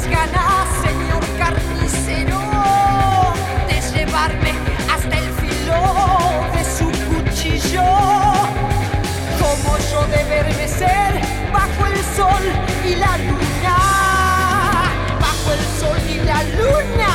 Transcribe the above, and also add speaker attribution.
Speaker 1: esas ganas, señor carnicero, de llevarme hasta el filo de su cuchillo. Como yo deberme ser bajo el sol y la luna, bajo el sol y la luna.